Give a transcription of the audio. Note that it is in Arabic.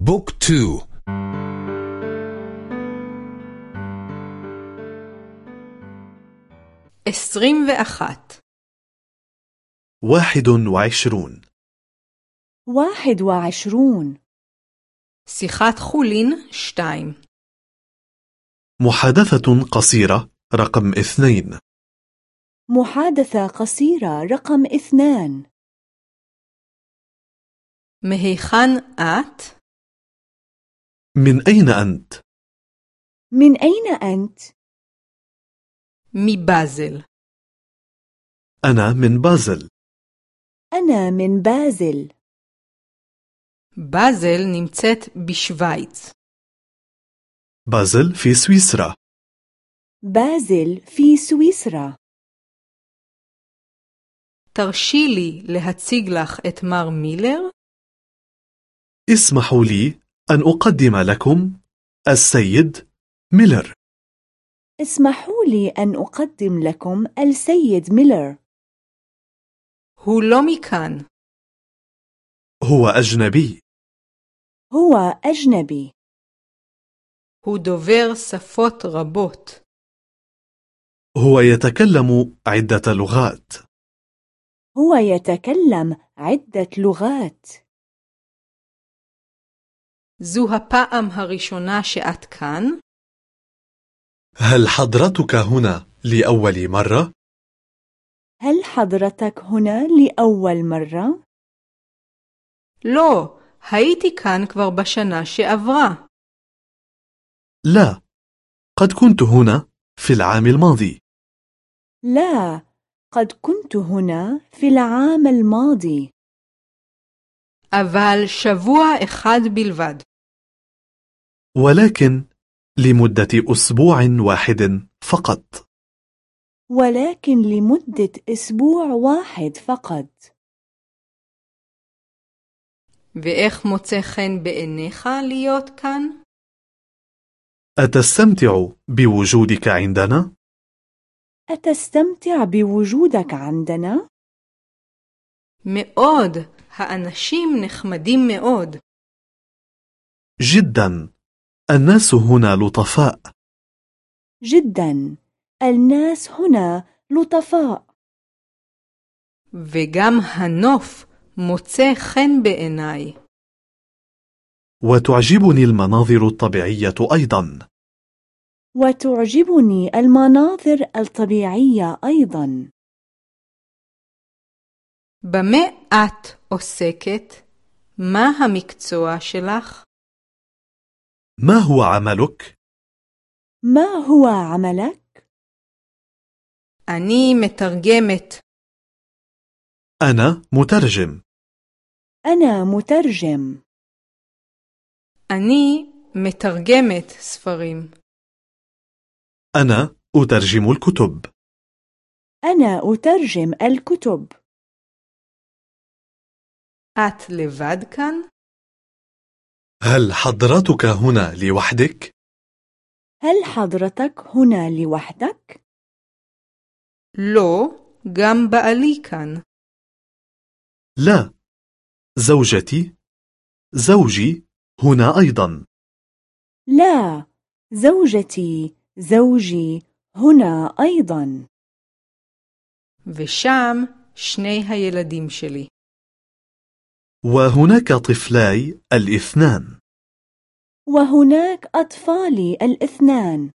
Book two עשרים ואחת واحد وعشرون. واحد وعشرون. שיחת חולין שתיים محادثة قصيرة رقم اثنين. محادثة قصيرة رقم اثنان. مهيخان آت؟ من أين أنت؟ من أين أنت؟ מבאזל. أنا من بازل أنا من بازل באזל נמצאת בשוויץ. بازل في سويسرا بازل في سويسرا תרשי לי להציג לך את מר מילר? اسمحوا لي أن أقدم لكم السيد ميلر اسمحوا لي أن أقدم لكم السيد ميلر הוא לא מכאן. هو أجنبي هو أجنبي הוא דובר שפות רבות. هو يتكلم عدة لغات هو يتكلم عدة لغات זו הפעם הראשונה שאת כאן? هل حضرتك هنا لأول مرة؟ هل حضرتك هنا لأول مرة؟ לא, הייתי כאן כבר בשנה שעברה. لا قد كنت هنا في العام الماضي لا قد كنت هنا في العام الماضي אבל שבוע אחד בלבד. ولكن لمدة أسبوع واحد فقط ولكن لمدة أسبوع واحد فقط ואיך מוצא חן בעיניך להיות כאן? أتستمتع بوجودك عندنا؟ أتستمتع بوجودك عندنا؟ מאוד, האנשים נחמדים מאוד. جدا الناس هنا لطفاء جدا الناس هنا لطفاء וגם הנוף מוצא חן בעיניי. وتعجبني المناظر الطبيعية أيضا وتعجبني المناظر الطبيعية أيضا במה את עוסקת? מה המקצוע שלך? ما هو عملك؟ ما هو عملك؟ אני מתרגמת. أنا مترجم أنا مترجم אני מתרגמת ספרים. أنا أترجم الكتب أنا أترجم الكتب את לבד כאן? هل حضرتك هنا لوحدك؟ هل حضرتك هنا لوحدك؟ לא, גם בעלי כאן. لا زوجتي زوجي هنا أيضا لا زوجتي زوجي هنا أيضا ושם שני הילדים שלי. وهناك طفلاي الاثنان. وهناك أطفالي الاثنان.